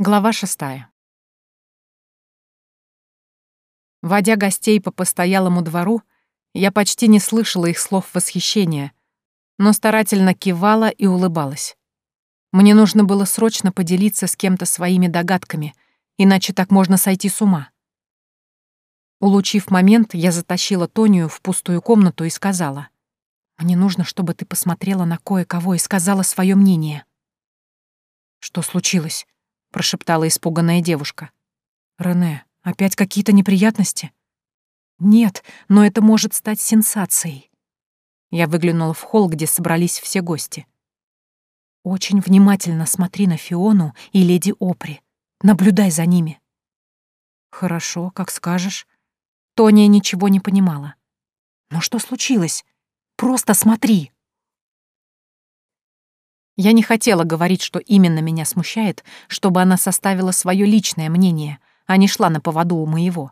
Глава шестая. Водя гостей по постоялому двору, я почти не слышала их слов восхищения, но старательно кивала и улыбалась. Мне нужно было срочно поделиться с кем-то своими догадками, иначе так можно сойти с ума. Улучив момент, я затащила Тонию в пустую комнату и сказала, «Мне нужно, чтобы ты посмотрела на кое-кого и сказала свое мнение». «Что случилось?» — прошептала испуганная девушка. «Рене, опять какие-то неприятности?» «Нет, но это может стать сенсацией». Я выглянула в холл, где собрались все гости. «Очень внимательно смотри на Фиону и леди Опри. Наблюдай за ними». «Хорошо, как скажешь». Тония ничего не понимала. «Но что случилось? Просто смотри!» Я не хотела говорить, что именно меня смущает, чтобы она составила свое личное мнение, а не шла на поводу у моего.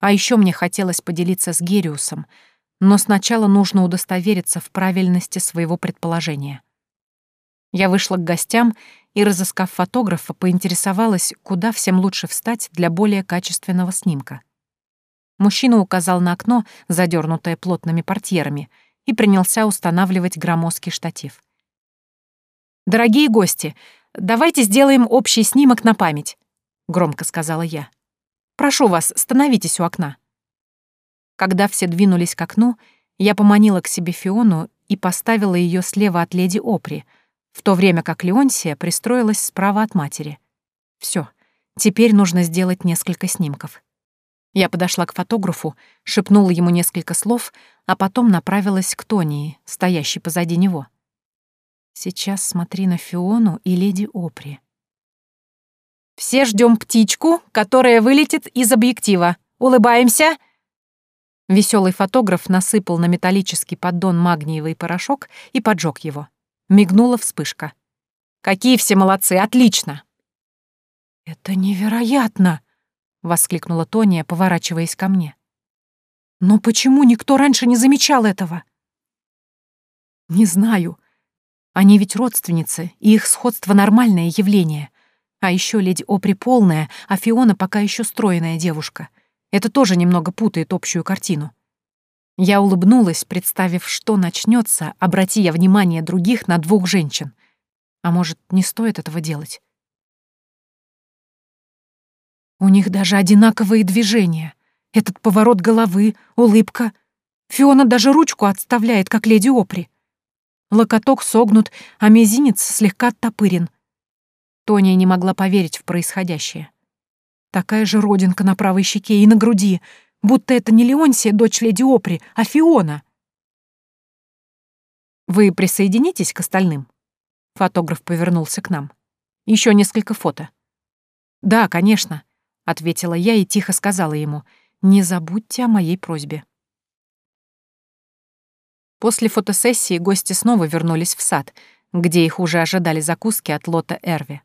А еще мне хотелось поделиться с Гериусом, но сначала нужно удостовериться в правильности своего предположения. Я вышла к гостям и, разыскав фотографа, поинтересовалась, куда всем лучше встать для более качественного снимка. Мужчина указал на окно, задернутое плотными портьерами, и принялся устанавливать громоздкий штатив. «Дорогие гости, давайте сделаем общий снимок на память», — громко сказала я. «Прошу вас, становитесь у окна». Когда все двинулись к окну, я поманила к себе Фиону и поставила ее слева от леди Опри, в то время как Леонсия пристроилась справа от матери. Все, теперь нужно сделать несколько снимков. Я подошла к фотографу, шепнула ему несколько слов, а потом направилась к Тонии, стоящей позади него. Сейчас смотри на Фиону и леди Опри. «Все ждем птичку, которая вылетит из объектива. Улыбаемся!» Веселый фотограф насыпал на металлический поддон магниевый порошок и поджег его. Мигнула вспышка. «Какие все молодцы! Отлично!» «Это невероятно!» — воскликнула Тония, поворачиваясь ко мне. «Но почему никто раньше не замечал этого?» «Не знаю. Они ведь родственницы, и их сходство — нормальное явление. А еще леди Опри полная, а Фиона пока еще стройная девушка. Это тоже немного путает общую картину. Я улыбнулась, представив, что начнется, обрати я внимание других на двух женщин. А может, не стоит этого делать? У них даже одинаковые движения. Этот поворот головы, улыбка. Фиона даже ручку отставляет, как леди Опри. Локоток согнут, а мизинец слегка оттопырен. Тоня не могла поверить в происходящее. Такая же родинка на правой щеке и на груди, будто это не Леонсия, дочь леди Опри, а Фиона. «Вы присоединитесь к остальным?» Фотограф повернулся к нам. Еще несколько фото». «Да, конечно», — ответила я и тихо сказала ему. «Не забудьте о моей просьбе». После фотосессии гости снова вернулись в сад, где их уже ожидали закуски от лота Эрви.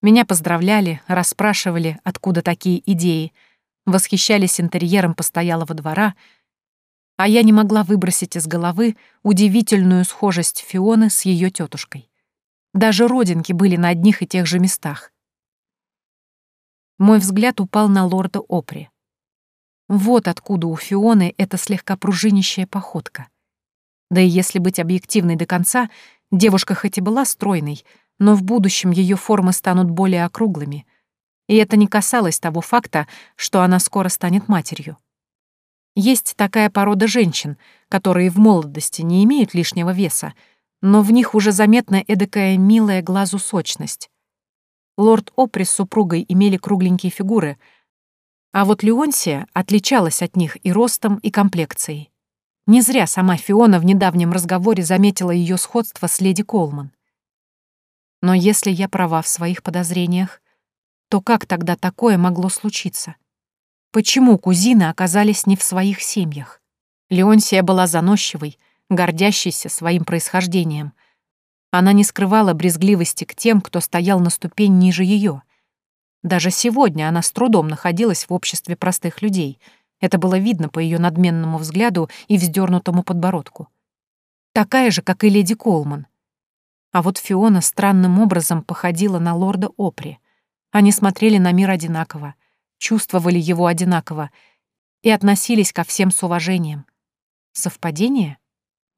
Меня поздравляли, расспрашивали, откуда такие идеи, восхищались интерьером постоялого двора, а я не могла выбросить из головы удивительную схожесть Фионы с ее тетушкой. Даже родинки были на одних и тех же местах. Мой взгляд упал на лорда Опри. Вот откуда у Фионы эта слегка пружинищая походка. Да и если быть объективной до конца, девушка хоть и была стройной, но в будущем ее формы станут более округлыми. И это не касалось того факта, что она скоро станет матерью. Есть такая порода женщин, которые в молодости не имеют лишнего веса, но в них уже заметна эдакая милая глазу сочность. Лорд Опри с супругой имели кругленькие фигуры, а вот Леонсия отличалась от них и ростом, и комплекцией. Не зря сама Фиона в недавнем разговоре заметила ее сходство с леди Колман. Но если я права в своих подозрениях, то как тогда такое могло случиться? Почему кузины оказались не в своих семьях? Леонсия была заносчивой, гордящейся своим происхождением. Она не скрывала брезгливости к тем, кто стоял на ступень ниже ее. Даже сегодня она с трудом находилась в обществе простых людей — это было видно по ее надменному взгляду и вздернутому подбородку. Такая же, как и леди Колман. А вот Фиона странным образом походила на лорда Опри. Они смотрели на мир одинаково, чувствовали его одинаково и относились ко всем с уважением. Совпадение?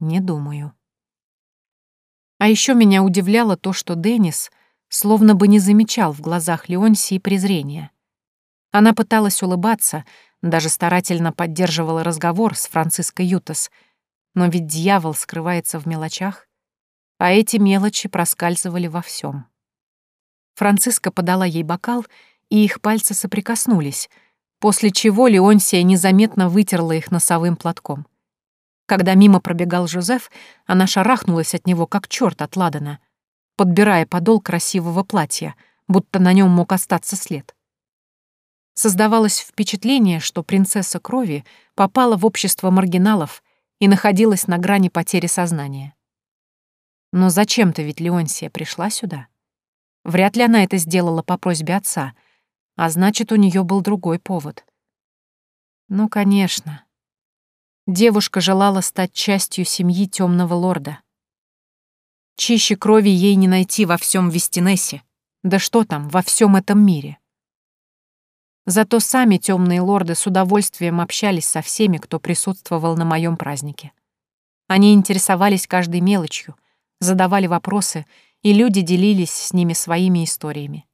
Не думаю. А еще меня удивляло то, что Деннис словно бы не замечал в глазах Леонсии презрения. Она пыталась улыбаться, даже старательно поддерживала разговор с Франциской Ютас, но ведь дьявол скрывается в мелочах, а эти мелочи проскальзывали во всем. Франциска подала ей бокал, и их пальцы соприкоснулись, после чего Леонсия незаметно вытерла их носовым платком. Когда мимо пробегал Жозеф, она шарахнулась от него, как черт от Ладана, подбирая подол красивого платья, будто на нем мог остаться след. Создавалось впечатление, что принцесса крови попала в общество маргиналов и находилась на грани потери сознания. Но зачем-то ведь Леонсия пришла сюда. Вряд ли она это сделала по просьбе отца, а значит, у нее был другой повод. Ну, конечно. Девушка желала стать частью семьи темного лорда. Чище крови ей не найти во всем Вестинессе. Да что там, во всем этом мире. Зато сами темные лорды с удовольствием общались со всеми, кто присутствовал на моем празднике. Они интересовались каждой мелочью, задавали вопросы, и люди делились с ними своими историями.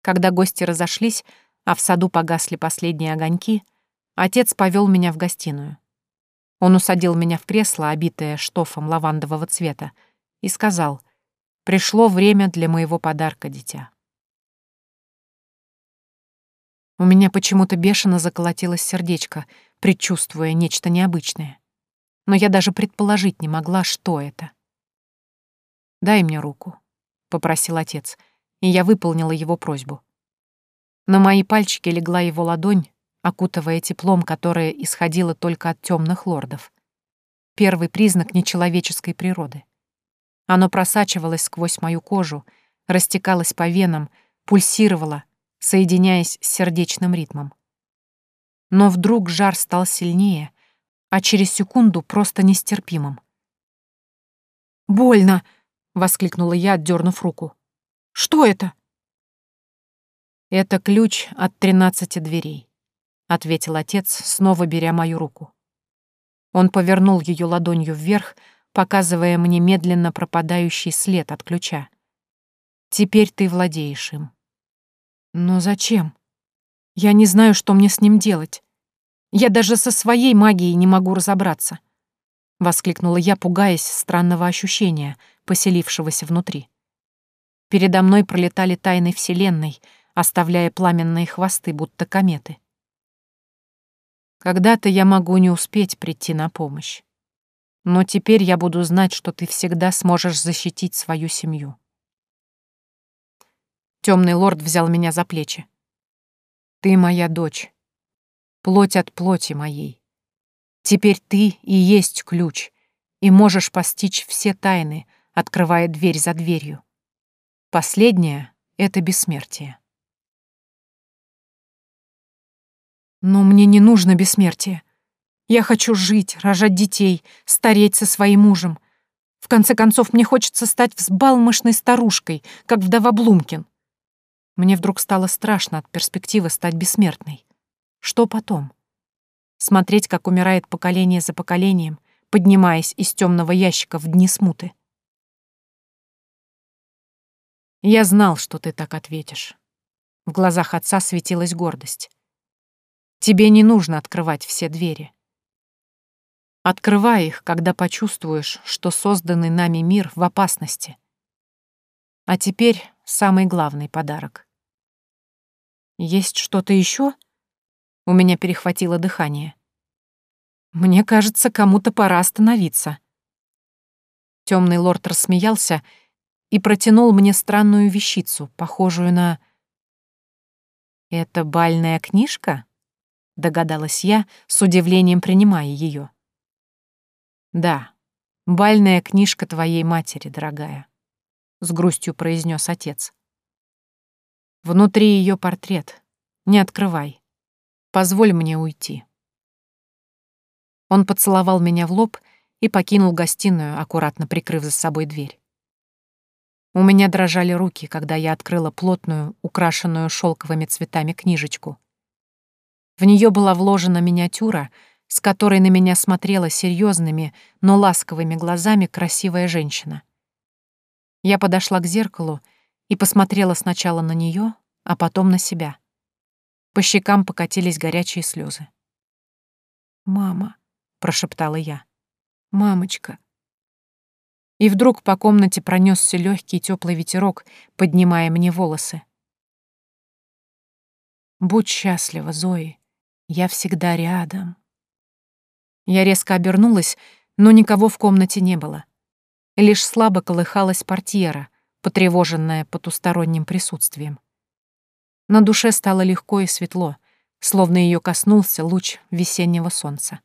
Когда гости разошлись, а в саду погасли последние огоньки, отец повел меня в гостиную. Он усадил меня в кресло, обитое штофом лавандового цвета, и сказал, «Пришло время для моего подарка, дитя». У меня почему-то бешено заколотилось сердечко, предчувствуя нечто необычное. Но я даже предположить не могла, что это. «Дай мне руку», — попросил отец, и я выполнила его просьбу. На мои пальчики легла его ладонь, окутывая теплом, которое исходило только от темных лордов. Первый признак нечеловеческой природы. Оно просачивалось сквозь мою кожу, растекалось по венам, пульсировало, соединяясь с сердечным ритмом. Но вдруг жар стал сильнее, а через секунду просто нестерпимым. «Больно!» — воскликнула я, отдернув руку. «Что это?» «Это ключ от тринадцати дверей», — ответил отец, снова беря мою руку. Он повернул ее ладонью вверх, показывая мне медленно пропадающий след от ключа. «Теперь ты владеешь им». Но зачем? Я не знаю, что мне с ним делать. Я даже со своей магией не могу разобраться. Воскликнула я, пугаясь странного ощущения, поселившегося внутри. Передо мной пролетали тайны Вселенной, оставляя пламенные хвосты, будто кометы. Когда-то я могу не успеть прийти на помощь. Но теперь я буду знать, что ты всегда сможешь защитить свою семью. Темный лорд взял меня за плечи. «Ты моя дочь. Плоть от плоти моей. Теперь ты и есть ключ, и можешь постичь все тайны, открывая дверь за дверью. Последнее — это бессмертие». «Но мне не нужно бессмертие. Я хочу жить, рожать детей, стареть со своим мужем. В конце концов, мне хочется стать взбалмошной старушкой, как вдова Блумкин. Мне вдруг стало страшно от перспективы стать бессмертной. Что потом? Смотреть, как умирает поколение за поколением, поднимаясь из темного ящика в дни смуты. Я знал, что ты так ответишь. В глазах отца светилась гордость. Тебе не нужно открывать все двери. Открывай их, когда почувствуешь, что созданный нами мир в опасности. А теперь самый главный подарок. Есть что-то еще? У меня перехватило дыхание. Мне кажется, кому-то пора остановиться. Темный лорд рассмеялся и протянул мне странную вещицу, похожую на... «Это бальная книжка?» — догадалась я, с удивлением принимая ее. «Да, бальная книжка твоей матери, дорогая», — с грустью произнес отец. Внутри ее портрет. Не открывай. Позволь мне уйти. Он поцеловал меня в лоб и покинул гостиную, аккуратно прикрыв за собой дверь. У меня дрожали руки, когда я открыла плотную, украшенную шелковыми цветами книжечку. В нее была вложена миниатюра, с которой на меня смотрела серьезными, но ласковыми глазами красивая женщина. Я подошла к зеркалу и посмотрела сначала на нее, а потом на себя. По щекам покатились горячие слезы. «Мама», — прошептала я, — «мамочка». И вдруг по комнате пронесся легкий теплый ветерок, поднимая мне волосы. «Будь счастлива, Зои, я всегда рядом». Я резко обернулась, но никого в комнате не было. Лишь слабо колыхалась портьера, потревоженная потусторонним присутствием. На душе стало легко и светло, словно ее коснулся луч весеннего солнца.